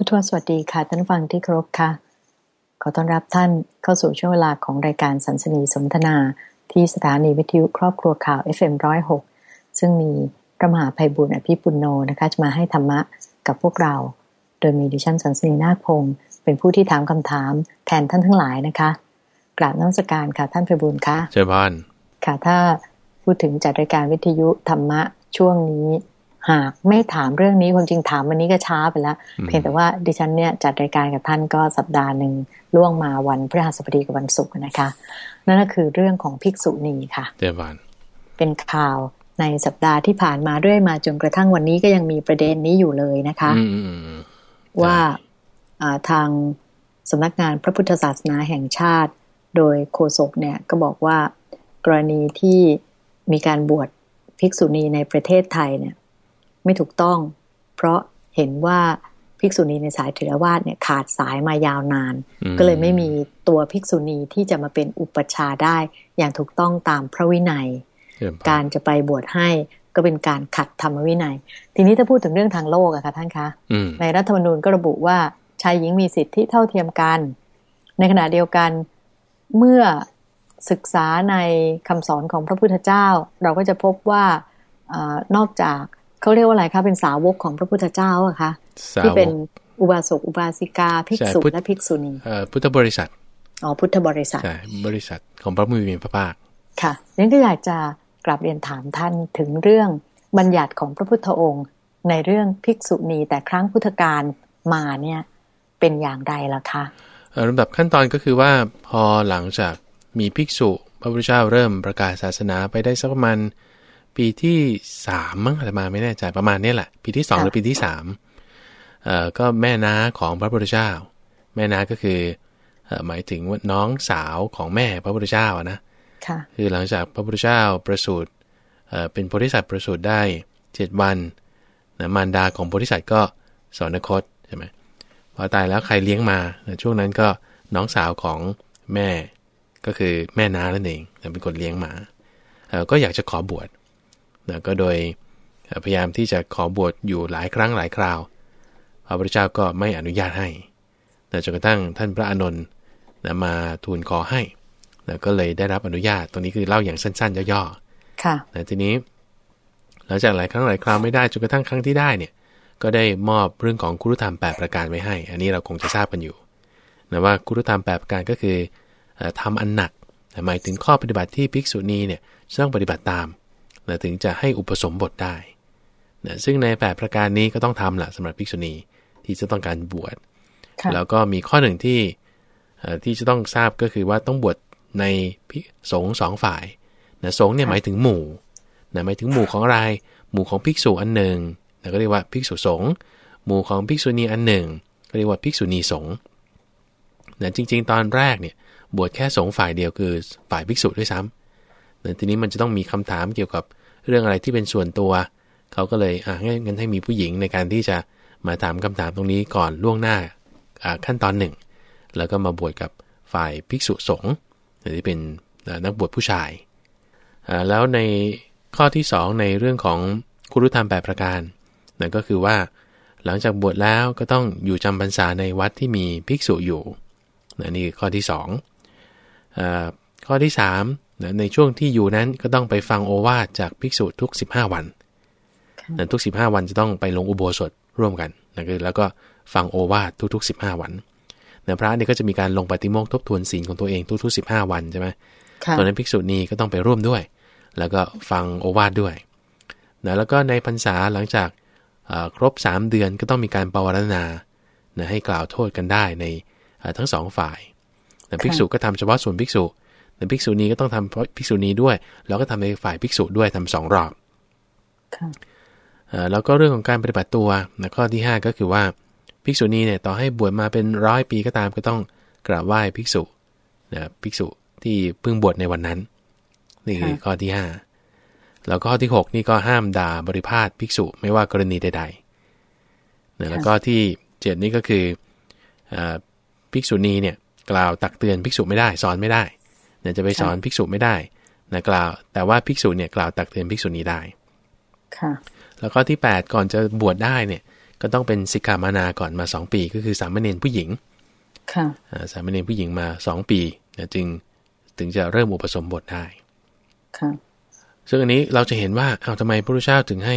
ผู้ทวสวัสดีค่ะท่านฟังที่เคารพค่ะ ขอต้อนรับท่านเข้าสู่ช่วงเวลาของรายการสันสนีสนทนาที่สถานีวิทยุครอบครัวข่าว FM106 ซึ่งมีพระมหาภัยบุญอภิปุณโนนะคะจะมาให้ธรรมะกับพวกเรา โดยมีดิฉันสันสนีนาคพงศ์เป็นผู้ที่ถามคำถามแทนท่านทั้งหลายนะคะ กราบน้อมสการค่ะท่านภัยบุญค่ะเจ้าบ้านค่ะถ้าพูดถึงจัดรายการวิทยุธรรมะช่วงนี้ หากไม่ถามเรื่องนี้ความจริงถามวันนี้ก็ช้าไปแล้ว เพียงแต่ว่าดิฉันเนี่ยจัดรายการกับท่านก็สัปดาห์หนึ่งล่วงมาวันพฤหัสบดีกับวันศุกร์นะคะ นั่นก็คือเรื่องของภิกษุณีค่ะเจ้าบ้านเป็นข่าวในสัปดาห์ที่ผ่านมาเรื่อยมาจนกระทั่งวันนี้ก็ยังมีประเด็นนี้อยู่เลยนะคะอืมอืมอืมว่าอ่าทางสำนักงานพระพุทธศาสนาแห่งชาติ โดยโฆษกเนี่ยก็บอกว่ากรณีที่มีการบวชภิกษุณีในประเทศไทยเนี่ย ไม่ถูกต้อง เพราะเห็นว่าภิกษุณีในสายเถรวาทเนี่ยขาดสายมายาวนานอืมก็เลยไม่มีตัวภิกษุณีที่จะมาเป็นอุปชฌาย์ได้อย่างถูกต้องตามพระวินัยเจ้าบ้านการจะไปบวชให้ก็เป็นการขัดธรรมวินัย ทีนี้ถ้าพูดถึงเรื่องทางโลกอะค่ะท่านคะอืมในรัฐธรรมนูญก็ระบุว่าชายหญิงมีสิทธิเท่าเทียมกัน ในขณะเดียวกันเมื่อศึกษาในคำสอนของพระพุทธเจ้า เราก็จะพบว่าอานอกจาก เขาเรียกว่าอะไรคะเป็นสาวกของพระพุทธเจ้าอะคะสาวที่เป็นกอุบาสกอุบาสิกาภิกษุใช่พุทธและภิกษุณีเอ่อพุทธบริษัทอ๋อพุทธบริษัทใช่บริษัทของพระมุมีพระภาคค่ะนั้นก็อยากจะกลับเรียนถามท่านถึงเรื่องบัญญัติของพระพุทธองค์ ในเรื่องภิกษุณีแต่ครั้งพุทธกาลมาเนี่ยเป็นอย่างไรล่ะคะเอ่อลำดับขั้นตอนก็คือว่าพอหลังจากมีภิกษุ พระพุทธเจ้าเริ่มประกาศศาสนาไปได้สักประมาณ ปีที่สามมั้งอาตมาไม่แน่ใจประมาณเนี้ยแหละ ปีที่สองค่ะหรือปีที่สามเอ่อก็แม่น้าของพระพุทธเจ้า แม่น้าก็คือเอ่อหมายถึงว่าน้องสาวของแม่พระพุทธเจ้าอะนะค่ะคือหลังจากพระพุทธเจ้าประสูติเอ่อเป็นโพธิสัตว์ประสูติได้เจ็ดวันนะมารดาของโพธิสัตว์ก็สอนคตใช่ไหมพอตายแล้วใครเลี้ยงมานะช่วงนั้นก็น้องสาวของแม่ก็คือแม่นานั่นเองนะเป็นคนเลี้ยงมาเอ่อก็อยากจะขอบวช นะก็โดยเอ่อพยายามที่จะขอบวชอยู่หลายครั้งหลายคราว พระพุทธเจ้าก็ไม่อนุญาตให้นะจนกระทั่งท่านพระอานนท์นะมาทูลขอให้แล้วก็เลยได้รับอนุญาต ตรงนี้คือเล่าอย่างสั้นๆย่อค่ะๆนะทีนี้หลังจากหลายครั้งหลายคราวไม่ได้จนกระทั่งครั้งที่ได้เนี่ย ก็ได้มอบเรื่องของคุรุธรรมแปประการไว้ให้ อันนี้เราคงจะทราบกันอยู่นะว่าคุรุธรรมแปประการก็คือเอ่อทำอันหนักนะหมายถึงข้อปฏิบัติที่ภิกษุณีเนี่ยจะต้องปฏิบัติตาม นะถึงจะให้อุปสมบทได้นะซึ่งในแปประการนี้ก็ต้องทำแหละสำหรับภิกษุณีที่จะต้องการบวชค่ะแล้วก็มีข้อหนึ่งที่เอ่อที่จะต้องทราบก็คือว่าต้องบวชในพิสงฆ์สองฝ่ายนะสงฆ์เนี่ยหมายถึงหมู่นะหมายถึงหมู่ของอะไรหมู่ของภิกษุอันหนึ่งนะก็เรียกว่าภิกษุสงฆ์หมู่ของภิกษุณีอันหนึ่ง ก็เรียกว่าภิกษุณีสงฆ์นะจริง ๆ ตอนแรกเนี่ยบวชแค่สงฆ์ฝ่ายเดียวคือฝ่ายภิกษุด้วยซ้ำนะทีนี้มันจะต้องมีคำถามเกี่ยวกับ เรื่องอะไรที่เป็นส่วนตัว เขาก็เลยอะงั้นงั้นให้มีผู้หญิงในการที่จะมาถามคำถามตรงนี้ก่อนล่วงหน้าขั้นตอนหนึ่ง แล้วก็มาบวชกับฝ่ายภิกษุสงฆ์ที่เป็นนักบวชผู้ชาย แล้วในข้อที่ 2 ในเรื่องของคุรุธรรมแปดประการนั่นก็คือว่า หลังจากบวชแล้วก็ต้องอยู่จำพรรษาในวัดที่มีภิกษุอยู่นนี่คือข้อที่2อาข้อที่ 3 นะในช่วงที่อยู่นั้นก็ต้องไปฟังโอวาทจากภิกษุทุก 15 วันนะทุก 15 วันจะต้องไปลงอุโบสถร่วมกันนะคือแล้วก็ฟังโอวาททุก ๆ 15 วันนะพระเนี่ยก็จะมีการลงปฏิโมกข์ทบทวนศีลของตัวเองทุก ๆ 15 วันใช่ไหมค่ะตอนนั้นภิกษุณีก็ต้องไปร่วมด้วย แล้วก็ฟังโอวาทด้วยนะแล้วก็ในพรรษาหลังจากเอ่อครบ 3 เดือนก็ต้องมีการปวารณานะให้กล่าวโทษกันได้ในเอ่อทั้งสองฝ่ายนะภิกษุก็ทำเฉพาะส่วนภิกษุ นะภิกษุณีก็ต้องทำเพราะภิกษุณีด้วย แล้วก็ทำในฝ่ายภิกษุด้วยทำสองรอบค่ะเอ่อแล้วก็เรื่องของการปฏิบัติตัวนะข้อที่ 5 ก็คือว่าภิกษุณีเนี่ยต่อให้บวชมาเป็นร้อยปีก็ตามก็ต้องกราบไหว้ภิกษุนะภิกษุที่เพิ่งบวชในวันนั้นนี่คือข้อที่ 5 แล้วก็ข้อที่ 6 นี่ก็ห้ามด่าบริพาทภิกษุไม่ว่ากรณีใดๆนะแล้วก็ที่ 7 นี่ก็คือเอ่อภิกษุณีเนี่ยกล่าวตักเตือนภิกษุไม่ได้สอนไม่ได้ เนี่ยจะไปสอนภิกษุไม่ได้นะกล่าวแต่ว่าภิกษุเนี่ยกล่าวตักเตือนภิกษุณีได้ค่ะแล้วก็ที่ 8 ก่อนจะบวชได้เนี่ยก็ต้องเป็นสิกขามานาก่อนมา 2 ปี ก็คือสามเณรผู้หญิงค่ะอ่าสามเณรผู้หญิงมา 2 ปีนะจึงถึงจะเริ่มอุปสมบทได้ค่ะซึ่งอันนี้เราจะเห็นว่าเอาทำไมพระพุทธเจ้าถึงให้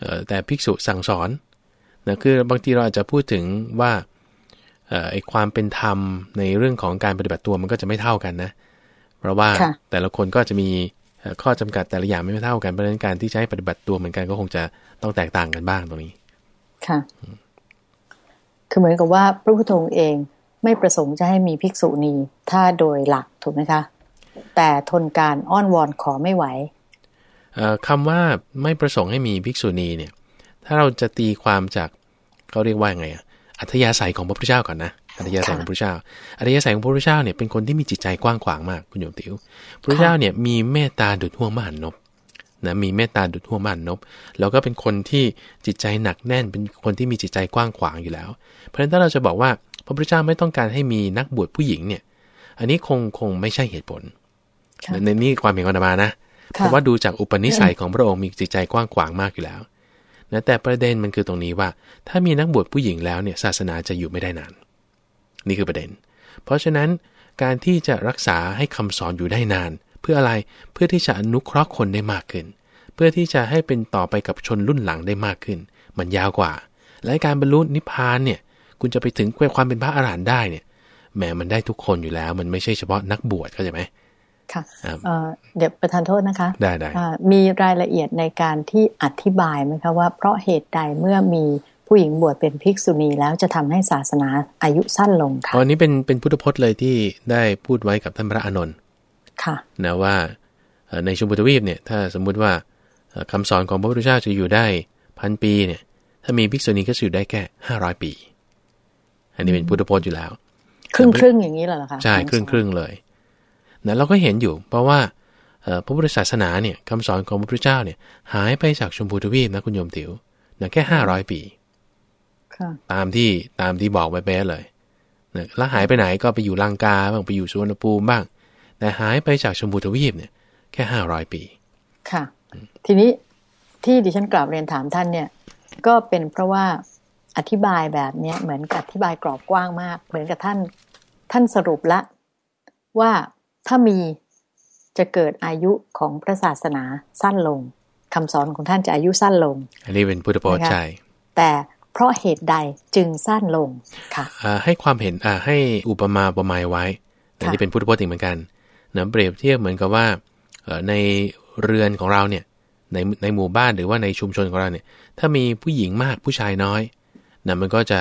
เอ่อแต่ภิกษุสั่งสอนนะคือบางทีเราอาจจะพูดถึงว่าเอ่อไอความเป็นธรรมในเรื่องของการปฏิบัติตัวมันก็จะไม่เท่ากันนะ เพราะว่าค่ะแต่ละคนก็จะมีเอ่อข้อจำกัดแต่ละอย่างไม่เท่ากันเพราะฉะนั้นการที่จะให้ปฏิบัติตัวเหมือนกันก็คงจะต้องแตกต่างกันบ้างตรงนี้ ค่ะ คือเหมือนกับว่าพระพุทธองค์เองไม่ประสงค์จะให้มีภิกษุณีถ้าโดยหลักถูกไหมคะ แต่ทนการอ้อนวอนขอไม่ไหวเอ่อคำว่าไม่ประสงค์ให้มีภิกษุณีเนี่ย ถ้าเราจะตีความจากเขาเรียกว่าไงอะอัธยาศัยของพระพุทธเจ้าก่อนนะ อัธยาศัยของพระพุทธเจ้าอัธยาศัยของพระพุทธเจ้าเนี่ยเป็นคนที่มีจิตใจกว้างขวางมากคุณโยมติวพระพุทธเจ้าเนี่ยมีเมตตาดุจห่วงมหันนบนะมีเมตตาดุจห่วงมหันนบแล้วก็เป็นคนที่จิตใจหนักแน่นเป็นคนที่มีจิตใจกว้างขวางอยู่แล้ว เพราะฉะนั้นถ้าเราจะบอกว่าพระพุทธเจ้าไม่ต้องการให้มีนักบวชผู้หญิงเนี่ย อันนี้คงคงไม่ใช่เหตุผลค่ะในนี่ความเห็นของอาตมานะเพค่ะราะว่าดูจากอุปนิสัยของพระองค์มีจิตใจกว้างขวางมากอยู่แล้วนะแต่ประเด็นมันคือตรงนี้ว่า ถ้ามีนักบวชผู้หญิงแล้วเนี่ยศาสนาจะอยู่ไม่ได้นาน นี่คือประเด็น เพราะฉะนั้นการที่จะรักษาให้คำสอนอยู่ได้นาน เพื่ออะไรเพื่อที่จะอนุเคราะห์คนได้มากขึ้น เพื่อที่จะให้เป็นต่อไปกับชนรุ่นหลังได้มากขึ้น มันยาวกว่า และการบรรลุนิพพานเนี่ยคุณจะไปถึงความเป็นพระอรหันต์ได้เนี่ยแหมมันได้ทุกคนอยู่แล้ว มันไม่ใช่เฉพาะนักบวชเข้าใจไหมค่ะครับเอ่อเดี๋ยวประธานโทษนะคะได้ได้อ่ามีรายละเอียดในการที่อธิบายไหมคะว่าเพราะเหตุใดเมื่อมี ผู้หญิงบวชเป็นภิกษุณีแล้วจะทำให้ศาสนาอายุสั้นลงค่ะอันนี้เป็นเป็นพุทธพจน์เลยที่ได้พูดไว้กับท่านพระอานนท์ค่ะนะว่าเอ่อในชมพูทวีปเนี่ยถ้าสมมุติว่าเอ่อคำสอนของพระพุทธเจ้าจะอยู่ได้พันปีเนี่ยถ้ามีภิกษุณีก็จะอยู่ได้แค่ห้าร้อยปี อันนี้เป็นพุทธพจน์อยู่แล้ว ครึ่งครึ่งๆอย่างนี้เหรอคะใช่ครึ่งครึ่งๆเลยนะเราก็เห็นอยู่ เพราะว่าเอ่อพระพุทธศาสนาเนี่ยคำสอนของพระพุทธเจ้าเนี่ยหายไปจากชมพูทวีปนะคุณโยมติ๋วนะแค่ห้าร้อยปีค่ะ ตามที่ตามที่บอกไว้เป๊ะเลยนะแล้วหายไปไหนก็ไปอยู่ลังกาบ้างไปอยู่สุวรรณภูมิบ้าง แต่หายไปจากชมพูทวีปเนี่ย แค่ห้าร้อยปี ค่ะ ทีนี้ที่ดิฉันกราบเรียนถามท่านเนี่ย ก็เป็นเพราะว่าอธิบายแบบเนี้ยเหมือนกับอธิบายกรอบกว้างมาก เหมือนกับท่านท่านสรุปละว่าถ้ามีจะเกิดอายุของพระศาสนาสั้นลงคำสอนของท่านจะอายุสั้นลง อันนี้เป็นพุทธพจน์นะคะใช่แต่ เพราะเหตุใดจึงสั้นลงค่ะอ่าให้ความเห็นอ่าให้อุปมาอุปไมยไว้อันนี้ค่ะเป็นพุทธพจน์อีกเหมือนกันนะเปรียบเทียบเหมือนกับว่าเอ่อในเรือนของเราเนี่ยในในหมู่บ้านหรือว่าในชุมชนของเราเนี่ย ถ้ามีผู้หญิงมากผู้ชายน้อยนะมันก็จะ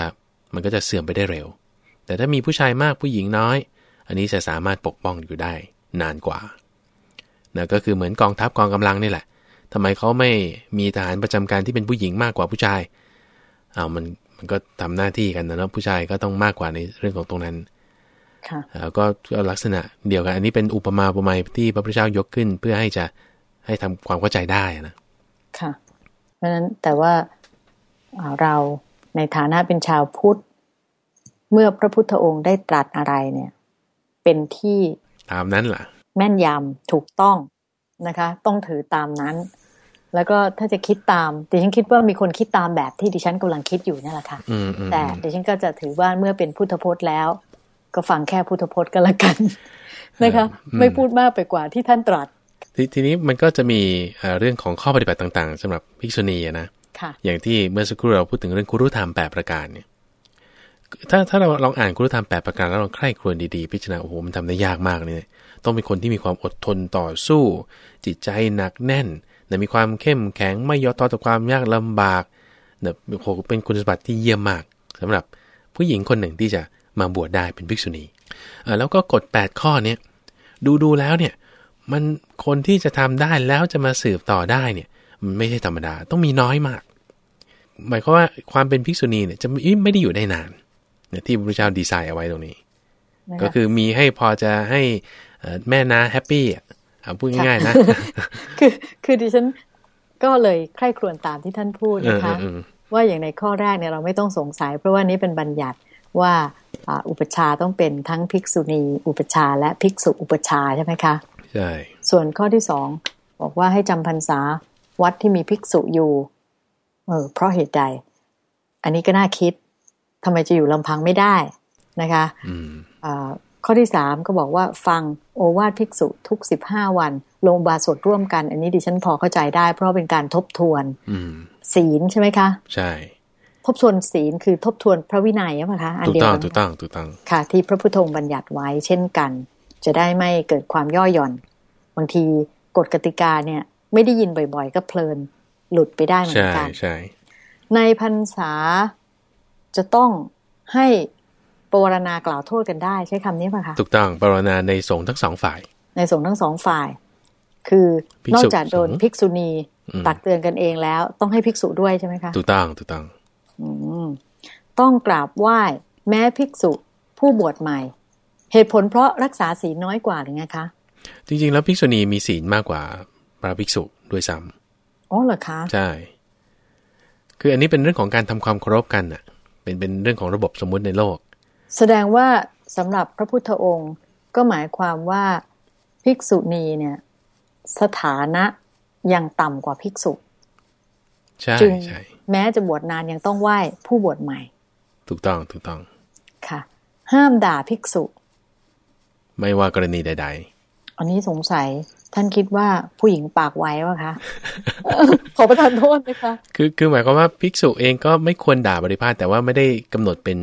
มันก็จะเสื่อมไปได้เร็ว แต่ถ้ามีผู้ชายมากผู้หญิงน้อย อันนี้จะสามารถปกป้องอยู่ได้นานกว่านะก็คือเหมือนกองทัพกองกำลังนี่แหละทำไมเขาไม่มีทหารประจำการที่เป็นผู้หญิงมากกว่าผู้ชาย อ้าวมันมันก็ทำหน้าที่กันนะเนาะผู้ชายก็ต้องมากกว่าในเรื่องของตรงนั้นค่ะแล้วก็ลักษณะเดียวกัน อันนี้เป็นอุปมาอุปไมยที่พระพุทธเจ้ายกขึ้นเพื่อให้จะให้ทำความเข้าใจได้นะค่ะ เพราะฉะนั้นแต่ว่าอ่าเราในฐานะเป็นชาวพุทธ เมื่อพระพุทธองค์ได้ตรัสอะไรเนี่ย เป็นที่ตามนั้นล่ะ แม่นยำถูกต้องนะคะ ต้องถือตามนั้น แล้วก็ถ้าจะคิดตามดิฉันคิดว่ามีคนคิดตามแบบที่ดิฉันกำลังคิดอยู่นั่นแหละค่ะอืมอืมแต่ดิฉันก็จะถือว่าเมื่อเป็นพุทธพจน์แล้ว ก็ฟังแค่พุทธพจน์ก็แล้วกันนะคะ ไม่พูดมากไปกว่าที่ท่านตรัสททีนี้มันก็จะมีเอ่อเรื่องของข้อปฏิบัติต่างๆสำหรับภิกษุณีอะนะค่ะอย่างที่เมื่อสักครู่เราพูดถึงเรื่องคุรุธรรมแปดประการเนี่ยถ้าถ้าเราลองอ่านคุรุธรรมแปดประการแล้วลองใคร่ครวญดีๆพิจารณาโอ้โหมันทำได้ยากมากเลยเนี่ยต้องเป็นคนที่มีความอดทนต่อสู้ จิตใจหนักแน่น นะมีความเข้มแข็งไม่ย่อท้อต่อความยากลำบากนะโอ้โหเป็นคุณสมบัติที่เยี่ยมมากสำหรับผู้หญิงคนหนึ่งที่จะมาบวชได้เป็นภิกษุณีอ่าแล้วก็กฎ 8 ข้อเนี้ยดูดูๆแล้วเนี่ยมันคนที่จะทำได้แล้วจะมาสืบต่อได้เนี่ยมันไม่ใช่ธรรมดาต้องมีน้อยมาก หมายความว่าความเป็นภิกษุณีเนี่ยจะไม่ไม่ได้อยู่ได้นานเนี่ยที่พระพุทธเจ้าดีไซน์เอาไว้ตรงนี้นะคะก็คือมีให้พอจะให้เอ่อแม่นาแฮปปี้อะเอา พูดง่ายๆนะ คือคือดิฉันก็เลยใคร่ครวญตามที่ท่านพูดเออนะคะเออเออว่าอย่างในข้อแรกเนี่ยเราไม่ต้องสงสัย เพราะว่านี้เป็นบัญญัติว่าอ่าอุปชฌาย์ต้องเป็นทั้งภิกษุณี อุปชฌาย์และภิกษุอุปชฌาย์ใช่ไหมคะใช่ส่วนข้อที่สองบอกว่าให้จำพรรษาวัดที่มีภิกษุอยู่ เออเพราะเหตุใด อันนี้ก็น่าคิดทำไมจะอยู่ลำพังไม่ได้นะคะอืมอ่า ข้อที่สามก็บอกว่าฟังโอวาทภิกษุทุกสิบห้าวัน ลงอุบาสวดร่วมกัน อันนี้ดิฉันพอเข้าใจได้ เพราะเป็นการทบทวนอืมศีลใช่ไหมคะ ใช่ ทบทวนศีลคือทบทวนพระวินัยใช่ไหมคะอันถูกเดียวต้องกันถูกต้องถูกต้องค่ะ ที่พระพุทธองค์บัญญัติไว้เช่นกัน จะได้ไม่เกิดความย่อหย่อน บางทีกฎกติกาเนี่ย ไม่ได้ยินบ่อยๆ ก็เพลินหลุดไปได้เหมือใช่นกันใช่ในพรรษาจะต้องให้ ปวารณากล่าวโทษกันได้ใช้คำนี้ป่ะคะถูกต้องปรนนาในสงฆ์ทั้งสองฝ่าย ในสงฆ์ทั้งสองฝ่าย คือภิกษุนอกจากโดนสงฆ์ภิกษุณีอืมตักเตือนกันเองแล้ว ต้องให้ภิกษุด้วยใช่ไหมคะถูกต้องถูกต้องอืมต้องกราบไหว้แม้ภิกษุผู้บวชใหม่ เหตุผลเพราะรักษาศีลน้อยกว่าหรือไงคะ จริง ๆ แล้วภิกษุณีมีศีลมากกว่าพระภิกษุด้วยซ้อ๋อเหรอคะำใช่ คืออันนี้เป็นเรื่องของการทำความเคารพกันน่ะ เป็นเป็นเรื่องของระบบสมมุติในโลก แสดงว่าสำหรับพระพุทธองค์ก็หมายความว่าภิกษุณีเนี่ยสถานะยังต่ำกว่าภิกษุใช่จึงใช่แม้จะบวชนานยังต้องไหว้ผู้บวชใหม่ ถูกต้องถูกต้อง ค่ะ ห้ามด่าภิกษุ ไม่ว่ากรณีใดอันนี้สงสัยท่านคิดว่าผู้หญิงปากไว้วะคะ ขอประทานโทษนะคะๆคือคือหมายความว่าภิกษุเองก็ไม่ควรด่าบริพาทแต่ว่าไม่ได้กำหนดเป็น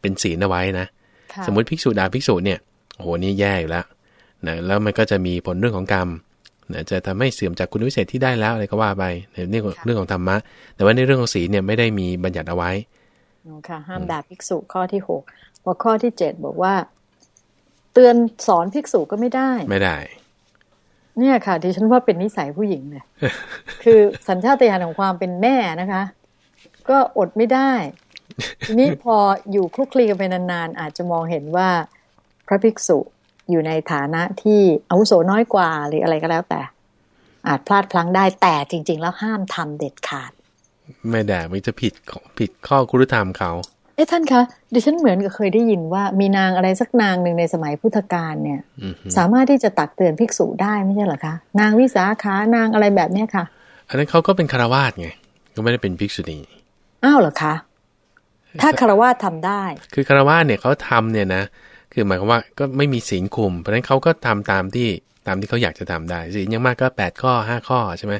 เป็นศีลเอาไว้นะค่ะสมมติภิกษุด่าภิกษุเนี่ยโอ้โหนี่แย่อยู่แล้วนะแล้วมันก็จะมีผลเรื่องของกรรมนะจะทำให้เสื่อมจากคุณวิเศษที่ได้แล้วอะไรก็ว่าไปในเรื่องของเรื่องของธรรมะ แต่ว่าในเรื่องของศีลเนี่ยไม่ได้มีบัญญัติเอาไว้อ๋อค่ะห้ามด่าภิกษุข้อที่หกพอข้อที่เจ็ดบอกว่า เตือนสอนภิกษุก็ไม่ได้ ไม่ได้ เนี่ยค่ะดิฉันว่าเป็นนิสัยผู้หญิงเลยคือสัญชาตญาณของความเป็นแม่นะคะ ก็อดไม่ได้ที นี้พออยู่คลุกคลีกันไปนานๆอาจจะมองเห็นว่าพระภิกษุอยู่ในฐานะที่อาวุโสน้อยกว่าหรืออะไรก็แล้วแต่ อาจพลาดพลั้งได้แต่จริง ๆ แล้วห้ามทำเด็ดขาด ไม่ได้มันจะผิดของผิดข้อคุรธรรมเขาเอ๊ะท่านคะดิฉันเหมือนกับเคยได้ยินว่ามีนางอะไรสักนางหนึ่งในสมัยพุทธกาลเนี่ยอือฮึสามารถที่จะตักเตือนภิกษุได้ไม่ใช่เหรอคะนางวิสาขานางอะไรแบบเนี้ยค่ะ อันนั้นเขาก็เป็นคารวาสไงก็ไม่ได้เป็นภิกษุณีอ้าวเหรอคะ ถ้าคารวะทำได้ คือคารวาสเนี่ยเขาทำเนี่ยนะ คือหมายความว่าก็ไม่มีศีลคุม เพราะฉะนั้นเขาก็ทำตามที่ตามที่เขาอยากจะทำได้ศีลอยังมากก็แปดข้อห้าข้อใช่ไหม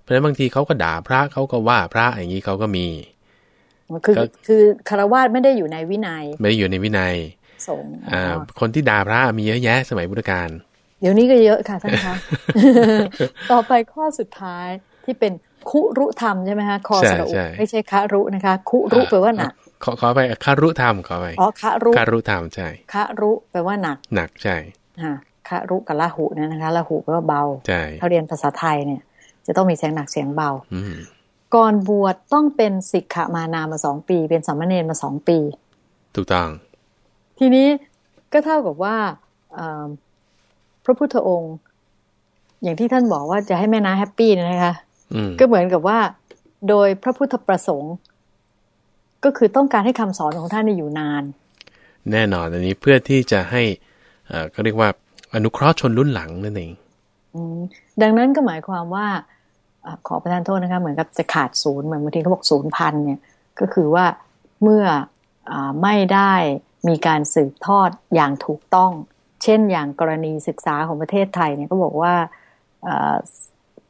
เพราะฉะนั้นบางทีเขาก็ด่าพระเขาก็ว่าพระอย่างนี้เขาก็มี คือก็คือคารวะไม่ได้อยู่ในวินัย ไม่ได้อยู่ในวินัยสงฆ์อ่าอ๋อคนที่ด่าพระมีเยอะแยะสมัยพุทธกาลเดี๋ยวนี้ก็เยอะค่ะท่านคะ ต่อไปข้อสุดท้ายที่เป็นคุรุธรรมใช่ไหมคะคอสระอุไม่ใช่คะรุนะคะ คุรุแปลว่าหนัก ขอขอไปคารุธรรมขอไปอ๋อคะรุคารุธรรมใช่คะรุแปลว่าหนัก หนักใช่ค่ะคะรุกับละหุเนยนะคะละหุแปลว่าเบาใช่ถ้าเรียนภาษาไทยเนี่ย จะต้องมีเสียงหนักเสียงเบาอืมก่อนบวชต้องเป็นสิกขามานามาสองปี เป็นสามเณรมาสองปี ถูกต้อง ทีนี้ก็เท่ากับว่าเอ่อพระพุทธองค์ อย่างที่ท่านบอกว่าจะให้แม่นาแฮปปี้นะคะอืมก็เหมือนกับว่า โดยพระพุทธประสงค์ ก็คือต้องการให้คำสอนของท่านเนี่ยอยู่นาน แน่นอนอันนี้เพื่อที่จะให้เอ่อก็เรียกว่าอนุเคราะห์ชนรุ่นหลังนั่นเองอืมดังนั้นก็หมายความว่าอาขอประทานโทษนะคะเหมือนกับจะขาดศูนย์เหมือนบางทีเขาบอกศูนย์พันเนี่ยก็คือว่าเมื่ออาไม่ได้มีการสืบทอดอย่างถูกต้อง เช่นอย่างกรณีศึกษาของประเทศไทยเนี่ยก็บอกว่าอ่า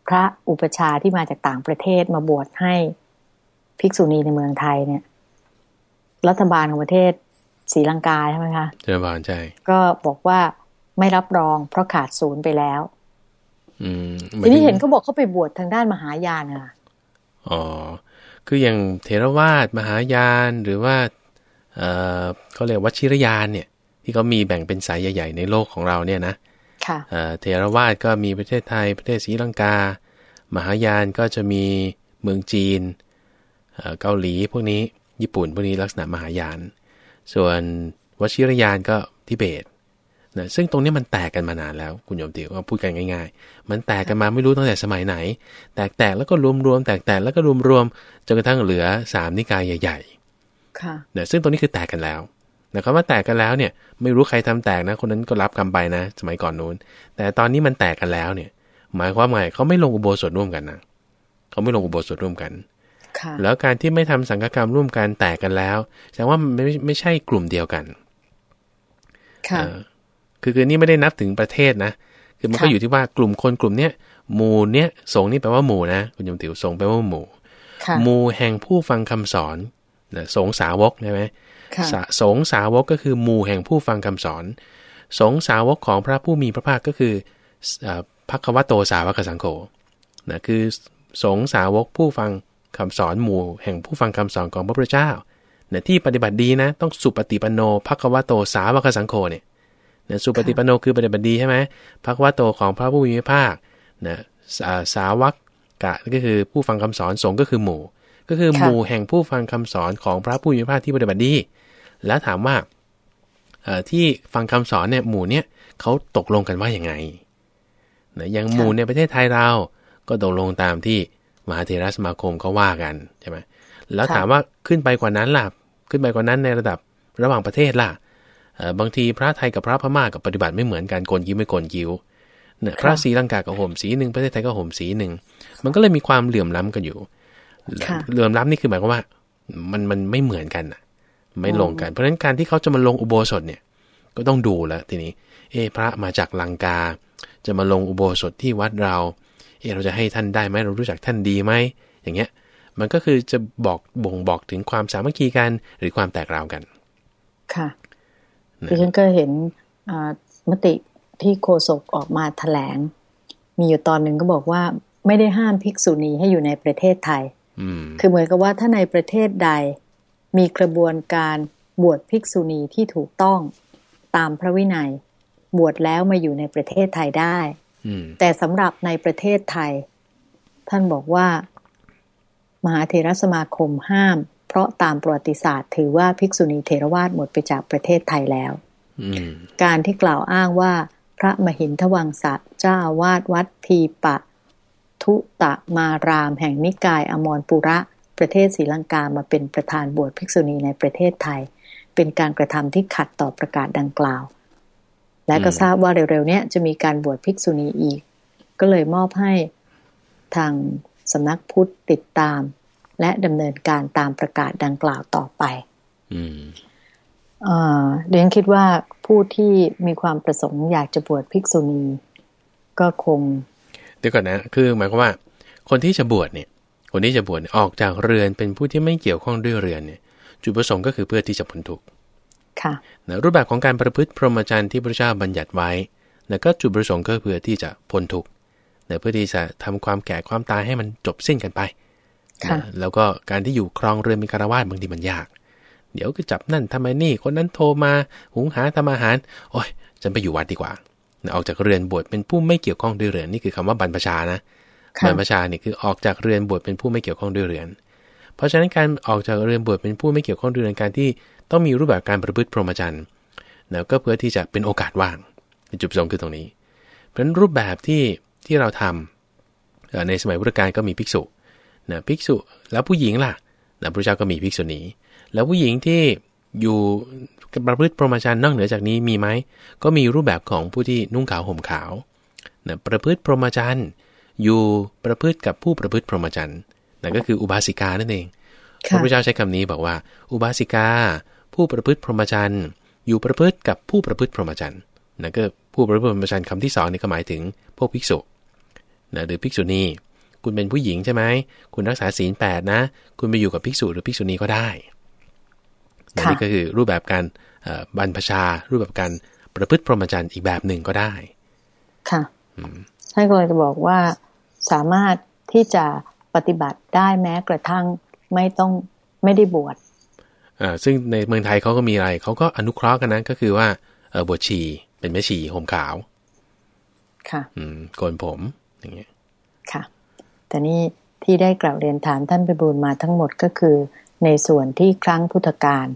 พระอุปชฌาย์ที่มาจากต่างประเทศมาบวชให้ภิกษุณีในเมืองไทยเนี่ย รัฐบาลของประเทศศรีลังกาใช่ไหมคะเจริญพรใช่ก็บอกว่าไม่รับรองเพราะขาดศูนย์ไปแล้วอืมทีนี้เห็นเขาบอกเขาไปบวชทางด้านมหายานค่ะอ๋อ คืออย่างเทรวาสมหายานหรือว่าเอ่อเขาเรียกว่าชิรยานเนี่ย ที่เขามีแบ่งเป็นสายใหญ่ๆในโลกของเราเนี่ยนะค่ะเอ่อเทรวาสก็มีประเทศไทยประเทศศรีลังกา มหายานก็จะมีเมืองจีนเอ่อเกาหลีพวกนี้ ญี่ปุ่นพวกนี้ลักษณะมหายาน ส่วนวชิรยานก็ทิเบตนะซึ่งตรงนี้มันแตกกันมานานแล้วคุณโยมติวว่าพูดกันง่ายๆ มันแตกกันมาไม่รู้ตั้งแต่สมัยไหน แตกแตกๆแล้วก็รวมรวมๆแตกแตกๆแล้วก็รวมรวมๆจนกระทั่งเหลือสามนิกายใหญ่ค่ะๆนะซึ่งตรงนี้คือแตกกันแล้วนะคำว่าแตกกันแล้วเนี่ยไม่รู้ใครทำแตกนะ คนนั้นก็รับกรรมไปนะ สมัยก่อนนู้น แต่ตอนนี้มันแตกกันแล้วเนี่ย หมายความว่าไงเขาไม่ลงอุโบสถร่วมกันนะเขาไม่ลงอุโบสถร่วมกันค่ะ แล้วการที่ไม่ทำสังฆกรรมร่วมกันแตกกันแล้วแสดงว่ามันไม่ไม่ใช่กลุ่มเดียวกัน ค่ะเออคือคือนี่ไม่ได้นับถึงประเทศนะ คือมันก็ค่ะอยู่ที่ว่ากลุ่มคนกลุ่มเนี้ยหมู่เนี้ยสงฆ์นี่แปลว่าหมู่นะคุณยมติวสงฆ์แปลว่าหมู่ค่ะหมู่แห่งผู้ฟังคำสอนนะสงฆ์สาวกใช่ไหมค่ะสะสงฆ์สาวกก็คือหมู่แห่งผู้ฟังคำสอน สงฆ์สาวกของพระผู้มีพระภาคก็คือเอ่อพระควโตสาวกสังโฆนะคือสงฆ์สาวกผู้ฟัง คำสอนหมู่แห่งผู้ฟังคำสอนของพระพุทธเจ้านะที่ปฏิบัติดีนะ ต้องสุปฏิปันโนพระควโตสาวกสังโฆเนี่ยนะสุปฏิปันโนคือปฏิบัติดีใช่ไหมพระควโตของพระผู้มีพระภาคนะสาสาวกกะก็คือผู้ฟังคำสอนสงฆ์ก็คือหมู่ ก็คือค่ะหมู่แห่งผู้ฟังคำสอนของพระผู้มีพระภาคที่ปฏิบัติดี แล้วถามว่าเอ่อที่ฟังคำสอนเนี่ยหมู่เนี่ยเขาตกลงกันว่าอย่างไงนะอย่างหมู่ในประเทศไทยเราก็ตกลงตามที่ มหาเถรสมาคมเขาว่ากันใช่ไหมแล้วค่ะถามว่าขึ้นไปกว่านั้นล่ะ ขึ้นไปกว่านั้นในระดับระหว่างประเทศล่ะเอ่อบางทีพระไทยกับพระพม่ากับปฏิบัติไม่เหมือนกันโกนยิ้วไม่โกนยิ้วเนี่ยพระศรีลังกากับห่มสีหนึ่งประเทศไทยก็ห่มสีหนึ่งมันก็เลยมีความเหลื่อมล้ำกันอยู่ค่ะเหลื่อมล้ำนี่คือหมายความว่า มันมันไม่เหมือนกันน่ะ ไม่ลงกัน เพราะฉะนั้นการที่เขาจะมาลงอุโบสถเนี่ย ก็ต้องดูแล้วทีนี้ เอะพระมาจากลังกา จะมาลงอุโบสถที่วัดเรา เอะเราจะให้ท่านได้ไหมเรารู้จักท่านดีไหมอย่างเงี้ยมันก็คือจะบอกบ่งบอกถึงความสามัคคีกันหรือความแตกราวกัน ค่ะนะดิฉันก็เห็นอ่ามติที่โฆษกออกมาแถลง มีอยู่ตอนหนึ่งก็บอกว่าไม่ได้ห้ามภิกษุณีให้อยู่ในประเทศไทยอืมคือเหมือนกับว่าถ้าในประเทศใด มีกระบวนการบวชภิกษุณีที่ถูกต้องตามพระวินัย บวชแล้วมาอยู่ในประเทศไทยได้อืม แต่สำหรับในประเทศไทย ท่านบอกว่า มหาเถรสมาคมห้าม เพราะตามประวัติศาสตร์ ถือว่าภิกษุณีเถรวาทหมดไปจากประเทศไทยแล้วอืมการที่กล่าวอ้างว่า พระมหินทวังสะเจ้าอาวาดวัดทีปะ ทุตะมารามแห่งนิกายอมรปุระ ประเทศศรีลังกามาเป็นประธานบวชภิกษุณีในประเทศไทย เป็นการกระทำที่ขัดต่อประกาศดังกล่าว และก็ทราบว่าเร็วๆเนี้ยจะมีการบวชภิกษุณีอีก ก็เลยมอบให้ทางสำนักพุทธติดตาม และดำเนินการตามประกาศดังกล่าวต่อไปอืมเอ่อเรียนคิดว่าผู้ที่มีความประสงค์อยากจะบวชภิกษุณี ก็คง เดี๋ยวก่อนนะ คือหมายความว่า คนที่จะบวชเนี่ย คนที่จะบวชเนี่ยออกจากเรือนเป็นผู้ที่ไม่เกี่ยวข้องด้วยเรือนเนี่ย จุดประสงค์ก็คือเพื่อที่จะพ้นทุกข์ ค่ะนะรูปแบบของการประพฤติพรหมจรรย์ที่พระเจ้าบัญญัติไว้นะก็จุดประสงค์ก็เพื่อที่จะพ้นทุกข์นะเพื่อที่จะทำความแก่ความตายให้มันจบสิ้นกันไปค่ะนะแล้วก็การที่อยู่ครองเรือนเป็นคารวาสบางทีมันยาก เดี๋ยวก็จับนั่นทำไมนี่ คนนั้นโทรมาหุงหาทำอาหาร โอ้ยฉันไปอยู่วัดดีกว่านะออกจากเรือนบวชเป็นผู้ไม่เกี่ยวข้องด้วยเรือนนี่คือคำว่าบรรพชานะค่ะบรรพชานี่คือออกจากเรือนบวชเป็นผู้ไม่เกี่ยวข้องด้วยเรือน เพราะฉะนั้นการออกจากเรือนบวชเป็นผู้ไม่เกี่ยวข้องด้วยเรือนการที่ต้องมีรูปแบบการประพฤติพรหมจรรย์นะก็เพื่อที่จะเป็นโอกาสว่างจุดประสงค์คือตรงนี้ เพราะฉะนั้นรูปแบบที่ที่เราทำเอ่อในสมัยพุทธกาลก็มีภิกษุนะภิกษุแล้วผู้หญิงล่ะนะพระเจ้าก็มีภิกษุณีแล้วผู้หญิงที่อยู่ประพฤติพรหมจรรย์นอกเหนือจากนี้มีไหมก็มีรูปแบบของผู้ที่นุ่งขาวห่มขาวนะประพฤติพรหมจรรย์อยู่ประพฤติกับผู้ประพฤติพรหมจรรย์ นั่นก็คืออุบาสิกานั่นเองพค่ะระพุทธเจ้าใช้คำนี้บอกว่า อุบาสิกา ผู้ประพฤติพรหมจรรย์อยู่ประพฤติกับผู้ประพฤติพรหมจรรย์นั่นก็ผู้ประพฤติพรหมจรรย์คำที่สองนี่ก็หมายถึงพวกภิกษุนะหรือภิกษุณีคุณเป็นผู้หญิงใช่ไหมคุณรักษาศีลแปดนะ คุณไปอยู่กับภิกษุหรือภิกษุณีก็ได้นะค่ะนี่ก็คือรูปแบบการเอ่อบรรพชา รูปแบบการประพฤติพรหมจรรย์อีกแบบหนึ่งก็ได้ ค่ะท่านก็เลยจะบอกว่าสามารถที่จะ ปฏิบัติได้แม้กระทั่งไม่ต้องไม่ได้บวชอ่าซึ่งในเมืองไทยเขาก็มีอะไรเขาก็อนุเคราะห์กันนะก็คือว่าเออบวชชีเป็นแม่ชีห่มขาว ค่ะ อืมโกนผมอย่างเงี้ยค่ะ แต่นี่ที่ได้กล่าวเรียนถามท่านไปบูลมาทั้งหมดก็คือ ในส่วนที่ครั้งพุทธกาล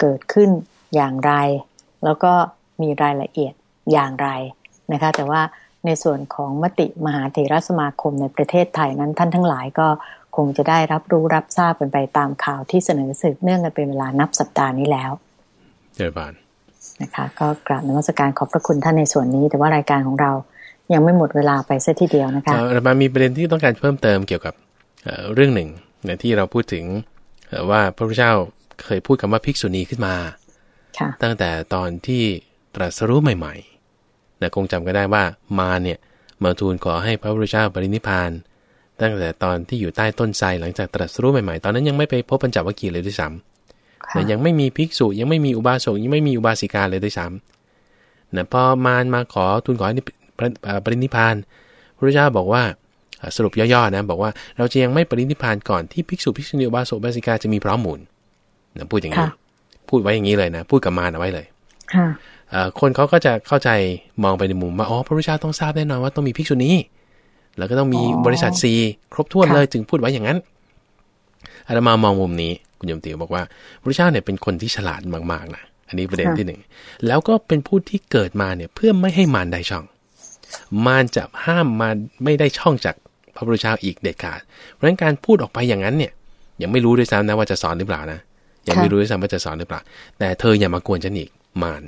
เกิดขึ้นอย่างไร แล้วก็มีรายละเอียดอย่างไรนะคะ แต่ว่า ในส่วนของมติมหาเถรสมาคมในประเทศไทยนั้นท่านทั้งหลายก็คงจะได้รับรู้รับทราบกันไปตามข่าวที่เสนอสืบเนื่องกันเป็นเวลานับสัปดาห์นี้แล้วเจริญบานนะคะก็กราบนมัสการขอบพระคุณท่านในส่วนนี้ แต่ว่ารายการของเรายังไม่หมดเวลาไปเสียทีเดียวนะคะเอ่อเรามามีประเด็นที่ต้องการเพิ่มเติมเกี่ยวกับเอ่อเรื่องหนึ่งในที่เราพูดถึงว่าพระพุทธเจ้าเคยพูดคำว่าภิกษุณีขึ้นมาค่ะตั้งแต่ตอนที่ตรัสรู้ใหม่ ๆ นะคงจำก็ได้ว่ามาเนี่ยมาทูลขอให้พระพุทธเจ้าปรินิพพาน ตั้งแต่ตอนที่อยู่ใต้ต้นไทรหลังจากตรัสรู้ใหม่ๆ ตอนนั้นยังไม่ไปพบปัญจวัคคีย์เลยด้วยซ้ำค่ะนะยังไม่มีภิกษุยังไม่มีอุบาสกยังไม่มีอุบาสิกาเลยด้วยซ้ำนะพอมารมาขอทูลขอให้ปริอ่าปรินิพพานพระพุทธเจ้าบอกว่าอ่าสรุปย่อๆนะบอกว่าเราจะยังไม่ปรินิพพานก่อนที่ภิกษุภิกษุณีอุบาสกอุบาสิกาจะมีพร้อมมูลนะพูดอย่างนี้ค่ะพูดไว้อย่างนี้เลยนะ พูดกับมารเอาไว้เลย ค่ะเอ่อคนเขาก็จะเข้าใจมองไปในมุมว่าอ๋อพระพุทธเจ้าต้องทราบแน่นอนว่าต้องมีภิกษุณีแล้วก็ต้องมีอ๋อบริษัทซีครบถ้วนค่ะเลยจึงพูดไว้อย่างนั้นอาตมามองมุมนี้คุณยมติวบอกว่าพระพุทธเจ้าเนี่ยเป็นคนที่ฉลาดมากๆนะอันนี้ประเด็นที่หนึ่งแล้วก็เป็นผู้ที่เกิดมาเนี่ยเพื่อไม่ให้มารได้ช่อง มารจะห้ามมารไม่ได้ช่องจากพระพุทธเจ้าอีกเด็ดขาด เพราะฉะนั้นการพูดออกไปอย่างนั้นเนี่ยยังไม่รู้ด้วยซ้ำนะว่าจะสอนหรือเปล่านะยังไม่รู้ด้วยซ้ำว่าจะสอนหรือเปล่า แต่เธออย่ามากวนฉันอีกมาร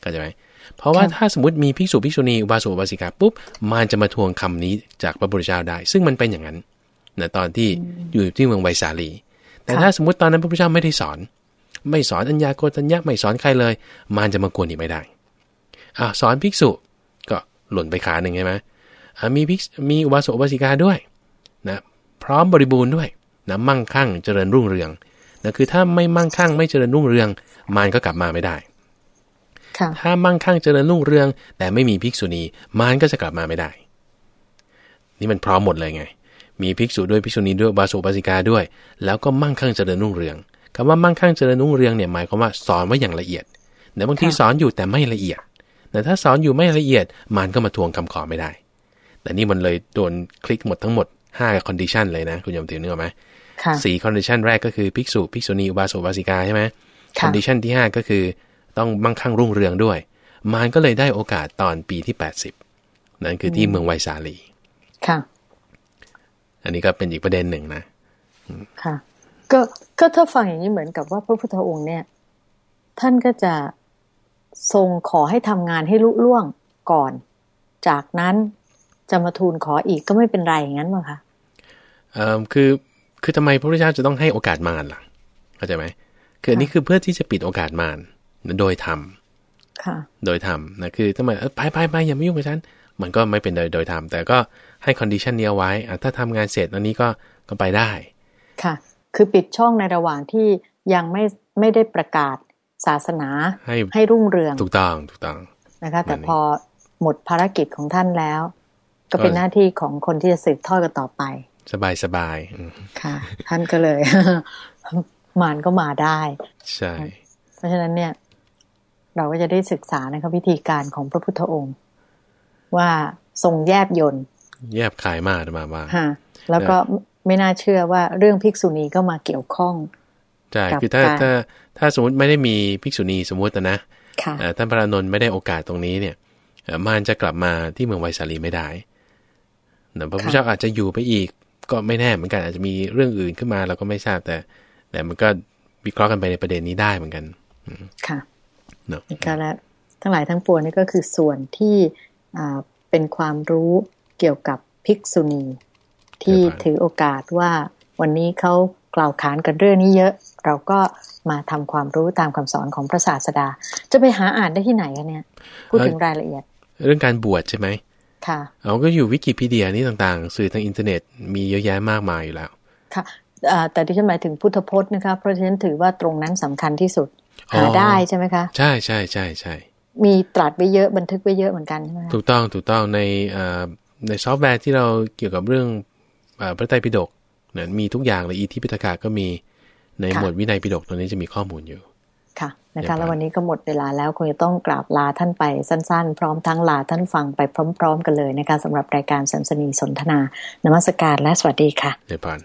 เข้าใจไหมเพราะว่าค่ะถ้าสมมติมีภิกษุภิกษุณีอุบาสกอุบาสิกาปุ๊บมารจะมาทวงคำนี้จากพระพุทธเจ้าได้ ซึ่งมันเป็นอย่างนั้นนะตอนที่อยู่ที่เมืองไวสาลี แต่ถ้าสมมติตอนนั้นพระพุทธเจ้าไม่ได้สอน ไม่สอนอัญญาโกฏัญญะไม่สอนใครเลยมารจะมากวนอีกไม่ได้อ่าสอนภิกษุก็หล่นไปขาหนึ่งใช่ไหมอ่ามีภิกษุมีอุบาสกอุบาสิกาด้วยนะพร้อมบริบูรณ์ด้วยนะมั่งคั่งเจริญรุ่งเรืองนะคือถ้าไม่มั่งคั่งไม่เจริญรุ่งเรืองมารก็กลับมาไม่ได้ค่ะ ถ้ามั่งคั่งเจริญรุ่งเรือง แต่ไม่มีภิกษุณีมารก็จะกลับมาไม่ได้ นี่มันพร้อมหมดเลยไง มีภิกษุด้วยภิกษุณีด้วยอุบาสกอุบาสิกาด้วย แล้วก็มั่งคั่งเจริญรุ่งเรืองคำว่ามั่งคั่งเจริญรุ่งเรืองเนี่ยหมายความว่าสอนไว้อย่างละเอียดแต่บางทีค่ะสอนอยู่แต่ไม่ละเอียด แต่ถ้าสอนอยู่ไม่ละเอียดมารก็มาทวงคำขอไม่ได้ แต่นี่มันเลยโดนคลิกหมดทั้งหมด5 condition เลยนะ คุณโยมติวนึกออกไหมค่ะสี่ condition แรกก็คือภิกษุภิกษุณีอุบาสกอุบาสิกาใช่ไหมค่ะ condition ที่5ก็คือ ต้องมั่งคั่งรุ่งเรืองด้วย มารก็เลยได้โอกาสตอนปีที่ 80 นั่นคือที่เมืองไวสาลี ค่ะ อันนี้ก็เป็นอีกประเด็นหนึ่งนะ ค่ะ ก็ก็ถ้าฟังอย่างนี้เหมือนกับว่าพระพุทธองค์เนี่ย ท่านก็จะทรงขอให้ทำงานให้ลุล่วงก่อน จากนั้นจะมาทูลขออีกก็ไม่เป็นไรอย่างนั้นมั้งคะเอ่อคือคือทำไมพระพุทธเจ้าจะต้องให้โอกาสมารล่ะเข้าใจไหมคืออันนี้คือเพื่อที่จะปิดโอกาสมาร โดยธรรมค่ะโดยธรรมนะคือทำไมเออไปไปไปอย่ามายุ่งกับฉัน มันก็ไม่เป็นโดยโดยธรรมแต่ก็ให้ condition นี้เอาไว้อะถ้าทำงานเสร็จอันนี้ก็ก็ไปได้ ค่ะ คือปิดช่องในระหว่างที่ยังไม่ไม่ได้ประกาศศาสนาให้ให้รุ่งเรืองถูกต้องถูกต้องนะคะ แต่แบบนี้พอหมดภารกิจของท่านแล้ว ก็เป็นก็หน้าที่ของคนที่จะสืบทอดกันต่อไป สบายสบายอืมค่ะ ท่านก็เลยมารก็มาได้ ใช่ เพราะฉะนั้นเนี่ย เราก็จะได้ศึกษานะคะวิธีการของพระพุทธองค์ ว่าทรงแยบยนต์แยบขายมากมาว่าฮะแล้วก็ไม่น่าเชื่อว่าเรื่องภิกษุณีก็มาเกี่ยวข้องใช่กับคือถ้าการถ้าถ้าสมมติไม่ได้มีภิกษุณีสมมตินะค่ะเอ่อท่านพระอานนท์ไม่ได้โอกาสตรงนี้เนี่ยเอ่อมารจะกลับมาที่เมืองไวสาลีไม่ได้นะพระพุทธเจ้าอาจจะอยู่ไปอีกก็ไม่แน่เหมือนกันอาจจะมีเรื่องอื่นขึ้นมาเราก็ไม่ทราบแต่แต่มันก็วิเคราะห์กันไปในประเด็นนี้ได้เหมือนกันค่ะเนาะก็แล้วทั้งหลายทั้งปวงนี่ก็คือส่วนที่อ่าเป็นความรู้เกี่ยวกับภิกษุณี ที่ถือโอกาสว่าวันนี้เขากล่าวขานกันเรื่องนี้เยอะ เราก็มาทำความรู้ตามคำสอนของพระศาสดา จะไปหาอ่านได้ที่ไหนคะเนี่ยพูดถึงรายละเอียด เรื่องการบวชใช่ไหมค่ะเอาก็อยู่วิกิพีเดียนี่ต่างๆ สื่อทางอินเทอร์เน็ตมีเยอะแยะมากมายอยู่แล้ว ค่ะอ่าแต่ที่ฉันหมายถึงพุทธพจน์นะคะเพราะฉะนั้นถือว่าตรงนั้นสำคัญที่สุดอ๋อ หาได้ใช่ไหมคะใช่ใช่ใช่ใช่มีตรัสไว้เยอะบันทึกไว้เยอะเหมือนกันใช่ไหมคะถูกต้องถูกต้องในเอ่อในซอฟต์แวร์ที่เราเกี่ยวกับเรื่องเอ่อพระไตรปิฎกเนี่ยมีทุกอย่างเลยอีทิปิฎกาก็มีในหมวดวินัยปิฎกตัวนี้จะมีข้อมูลอยู่ค่ะนะเรียบร้คะอยแล้ววันนี้ก็หมดเวลาแล้วคงจะต้องกราบลาท่านไปสั้นๆ พร้อมทั้งลาท่านฟังไปพร้อม ๆ กันเลยนะคะสำหรับรายการสัมสนีสนทนา นมัสการและสวัสดีค่ะเดี๋ยวผ่าน